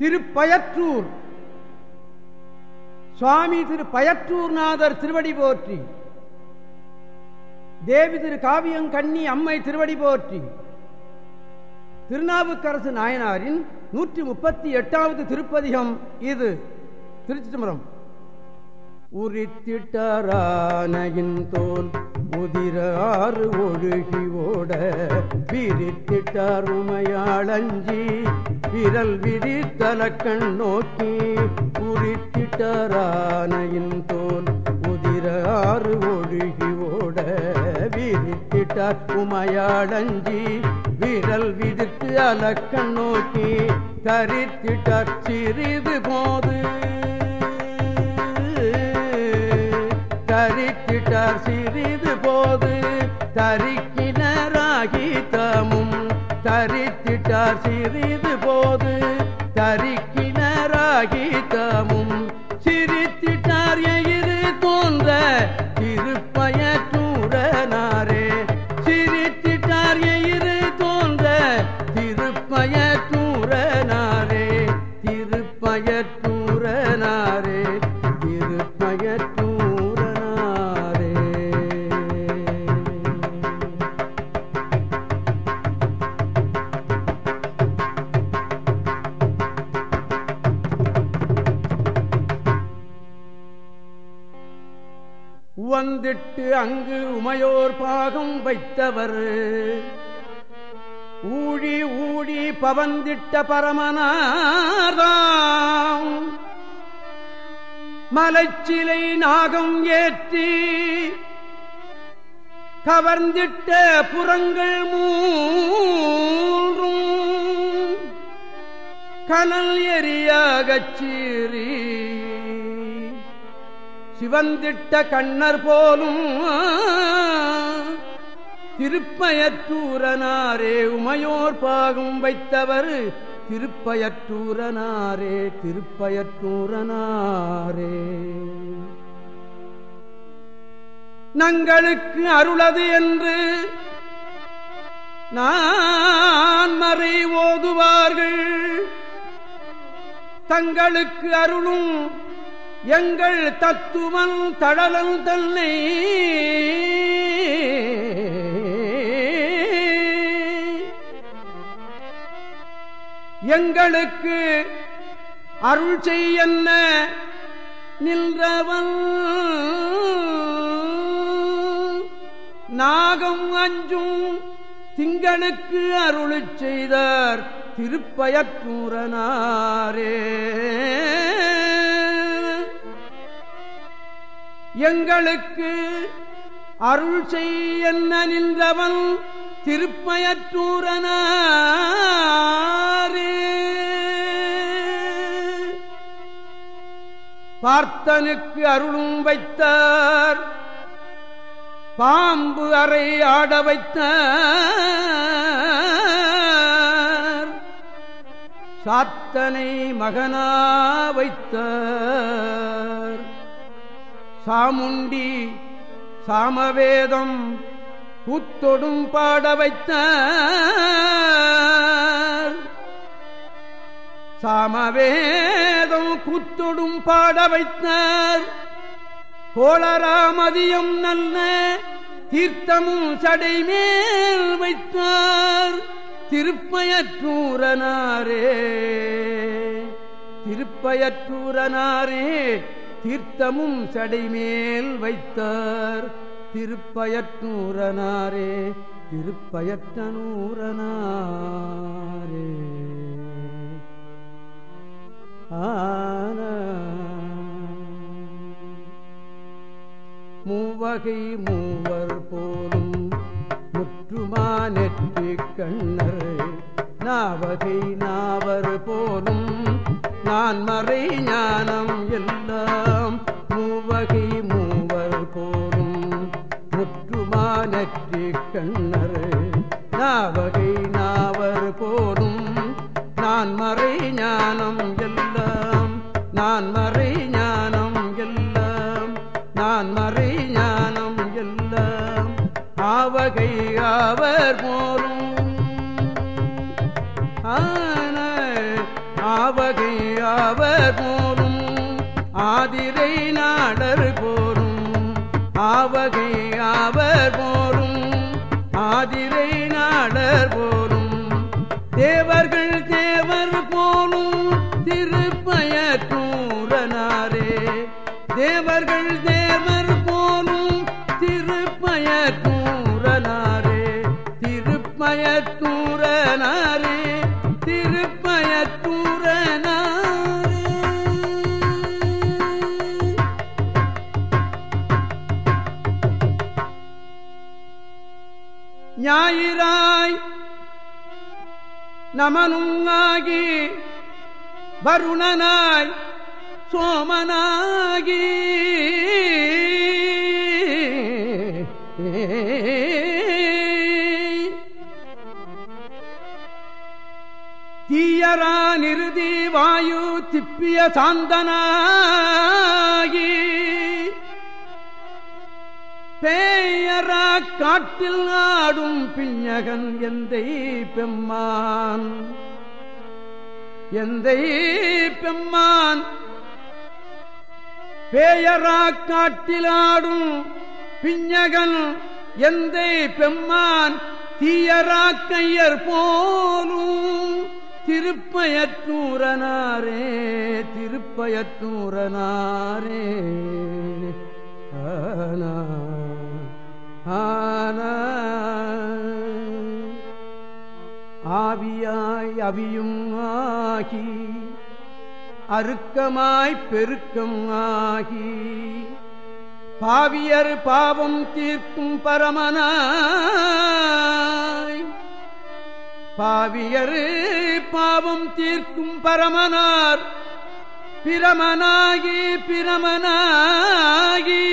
திருப்பயற்றூர். சுவாமி திரு பயற்றூர்நாதர் திருவடி போற்றி. தேவி திரு காவியங்கண்ணி அம்மை திருவடி போற்றி. திருநாவுக்கரசு நாயனாரின் நூற்றி முப்பத்தி எட்டாவது திருப்பதிகம் இது. திருச்சி தம்பரம் உரித்திட்டரானையின் தோல் உதிர ஆறு ஒழுகி ஓட. விரித்திட்டார் உமையாளஞ்சி விரல் விரித்தலக்கண் நோக்கி குறித்திட்டரானையின் தோல் உதிர ஆறு ஒழுகி ஓட விரித்திட்டார். உமையாடஞ்சி விரல் விதித்து அலக்கண் நோக்கி கரித்திட்டார் சிறிது போது தரித்திட்டார். சிறிது போது சிறிது போது தரிக்க உவந்திட்டு அங்கு உமையோர் பாகம் வைத்தவர். ஊழி ஊழி பவந்திட்ட பரமனார்தாம். மலைச்சிலை நாகம் ஏற்றி கவர்ந்திட்ட புறங்கள் மூன்றும் கனல் எரியாகச் சீறி சிவந்திட்ட கண்ணர் போலும் திருப்பயற்றூரனாரே உமையோர் பாகம் வைத்தவர் திருப்பயற்றூரனாரே திருப்பயற்றூரனாரே நங்களுக்கு அருளது என்று நான் மறை ஓதுவார்கள். தங்களுக்கு அருளும் எங்கள் தத்துவன் தடலன் தன்னை. எங்களுக்கு அருள் செய்யன்ன நின்றவன் நாகம் அஞ்சும் திங்களுக்கு அருள் செய்தார் திருப்பயற்றூரனாரே. எங்களுக்கு அருள் செய்ய நின்றவன் திருப்பயற்றூரனாரே. பார்த்தனுக்கு அருளும் வைத்தார் பாம்பு அறை ஆட வைத்தார் சாத்தனை மகனா வைத்தார். சாமுண்டி சாமவேதம் கூத்தொடும் பாட வைத்த சாமவேதம் கூத்தொடும் பாட வைத்தார். கோளராமதியம் நல்ல தீர்த்தமும் சடை மேல் வைத்தார். திருப்பயற்றூரனாரே திருப்பயற்றூரனாரே தீர்த்தமும் சடைமேல் வைத்தார். திருப்பயற்றூரனாரே திருப்பயற்றனூரனாரே. ஆன மூவகை மூவர் போலும் முற்றுமா நெற்றி கண்ணர். நாவகை நாவர் போலும் நான் மறை ஞானம் எல்லாம் நெற்றி கண்ணர். நாவகை நாவர் போலும் நான் மறை ஞானம் எல்லாம். நான் மறை ஞானம் எல்லாம். நான் மறை ஞானம் எல்லாம். ஆவகை ஆவர் போலும். ஆன ஆவகை ஆவர் போலும். ஆதிரை நாடர் போலும் ஆவகை ஆவர் போலும் ஆதிரை நாடர் போலும். தேவர்கள் தேவர் போலும் திருப்பயற்றூரனாரே. தேவர்கள் தேவர் போலும் திருப்பயற்றூரனாரே. நமனுங்காகி வருணனாய் சோமனாகி தீயரா நிறுதி வாயு திப்பிய சாந்தனாகி பேயரா காட்டில் ஆடும் பிஞகன் எந்தை பெம்மான்? எந்தை பெம்மான்? பேயரா காட்டிலாடும் பிஞகன் எந்தை பெம்மான்? தீயரா கையர் போலும் திருப்பயற்றூரனாரே திருப்பயற்றூரனாரே ஆனா ஆனா ஆவியாய் அவியும் ஆகி அருக்கமாய் பெருக்கம் ஆகி பாவியர் பாவம் தீர்க்கும் பரமனாய். பாவியர் பாவம் தீர்க்கும் பரமனார் பிரமனாகி பிரமனாகி.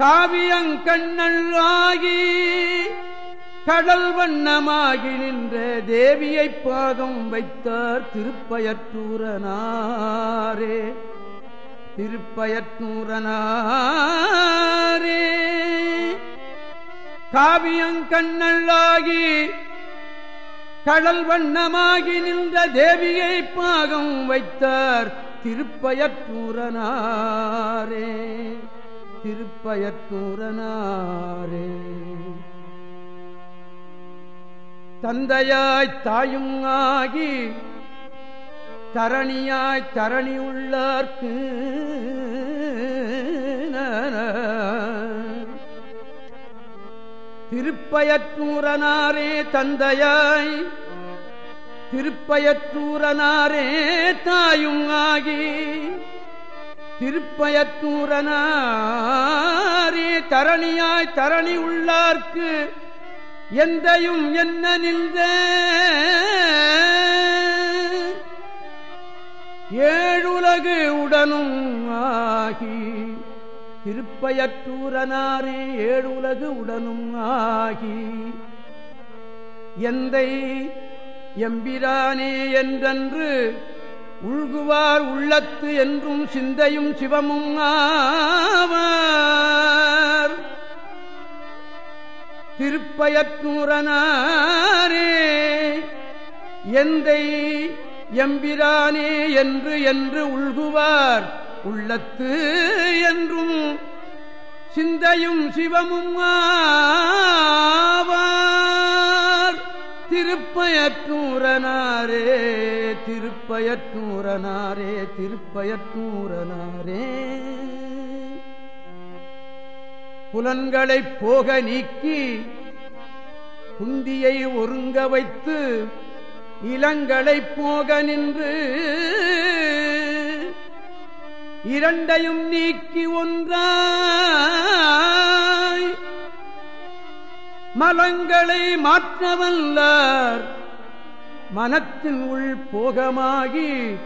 காவியங்கண்ணல்லாகி கடல் வண்ணமாகி நின்ற தேவியை பாகம் வைத்தார் திருப்பயற்றூரனாரே. திருப்பயற்றூரனாரே. காவியங்கண்ணல்லாகி கடல் வண்ணமாகி நின்ற தேவியை பாகம் வைத்தார் திருப்பயற்றூரனாரே. திருப்பயற்றூரனாரே தந்தையாய் தாயும் ஆகி தரணியாய் தரணி உள்ளார்க்கு திருப்பயற்றூரனாரே தந்தையாய் திருப்பயற்றூரனாரே தாயும் ஆகி திருப்பயற்றூரனாரே தரணியாய் தரணி உள்ளார்க்கு எந்தையும் என்ன நின்ற? ஏழுலகு உடனும் ஆகி திருப்பயற்றூரனாரே ஏழுலகு உடனும் ஆகி எந்தை எம்பிரானே என்றன்று உள்குவார் உள்ளத்து என்றும் சிந்தையும் சிவமும் ஆவார். திருப்பயற்றூரனாரே எந்தை எம்பிரானே என்று என்று உள்குவார் உள்ளத்து என்றும் சிந்தையும் சிவமும் ஆவார். திருப்பயற்றூரனாரே திருப்பயற்றூரனாரே திருப்பயற்றூரனாரே. புலன்களைப் போக நீக்கி குந்தியை ஒருங்க வைத்து இளங்களைப் போக நின்று இரண்டையும் நீக்கி ஒன்றா மலங்களை மாற்றவல்லார். மனத்தின் உள் போகமாகி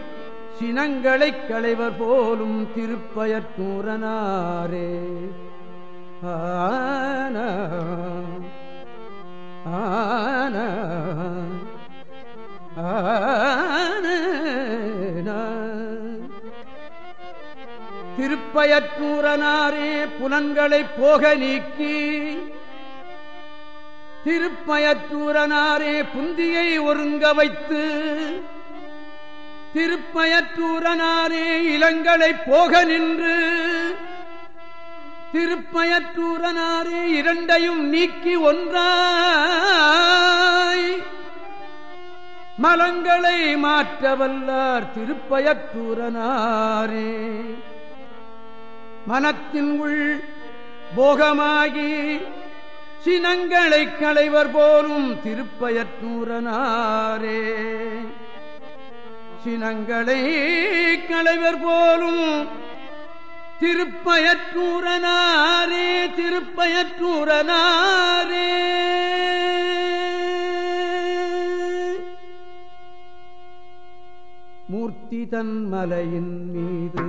சினங்களைக் களைவர் போலும் திருப்பயற்றூரனாரே ஆன ஆன திருப்பயற்றூரனாரே புலன்களைப் போக நீக்கி திருப்பயற்றூரனாரே புந்தியை ஒருங்க வைத்து திருப்பயற்றூரனாரே இளங்களை போக நின்று திருப்பயற்றூரனாரே இரண்டையும் நீக்கி ஒன்றாய். மலங்களை மாற்றவல்லார் திருப்பயற்றூரனாரே மனத்தின் உள் போகமாகி சினங்களை களைவர் போலும் திருப்பயற்றூரனாரே. சினங்களை களைவர் போலும் திருப்பயற்றூரனாரே திருப்பயற்றூரனாரே. மூர்த்தி தன் மலையின் மீது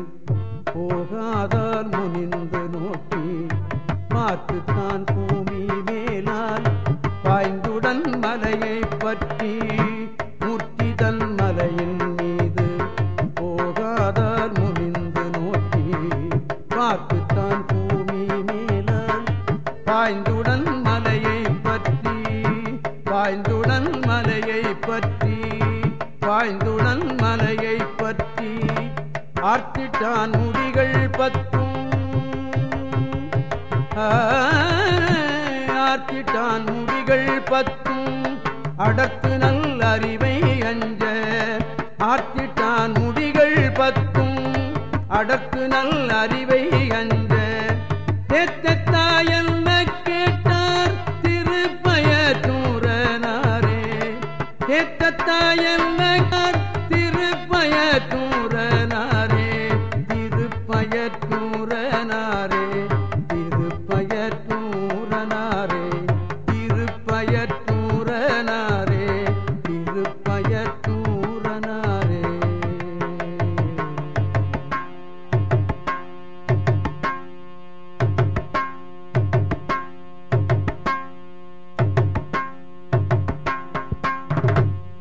போகாதால் முனிந்து நோக்கி பார்த்துத்தான் பூமி மேலால் பாய்ந்துடன் மலையை பற்றி மூர்த்தி தன் மலையின் மீது போகாதார் முனிந்து நோக்கி பார்த்துத்தான் பூமி மேலால் பாய்ந்துடன் மலையை பற்றி பாய்ந்துடன் மலையை பற்றி பாய்ந்துடன் மலையை பற்றி ஆர்த்திட்டான் முடிகள் பத்தும் ஆர்த்திட்டான் முடிகள் பத்தும் அடர்த்து நல் அறிவை அஞ்ச. ஆர்த்திட்டான் முடிகள் பத்தும் அடர்த்து நல் அறிவை அஞ்ச.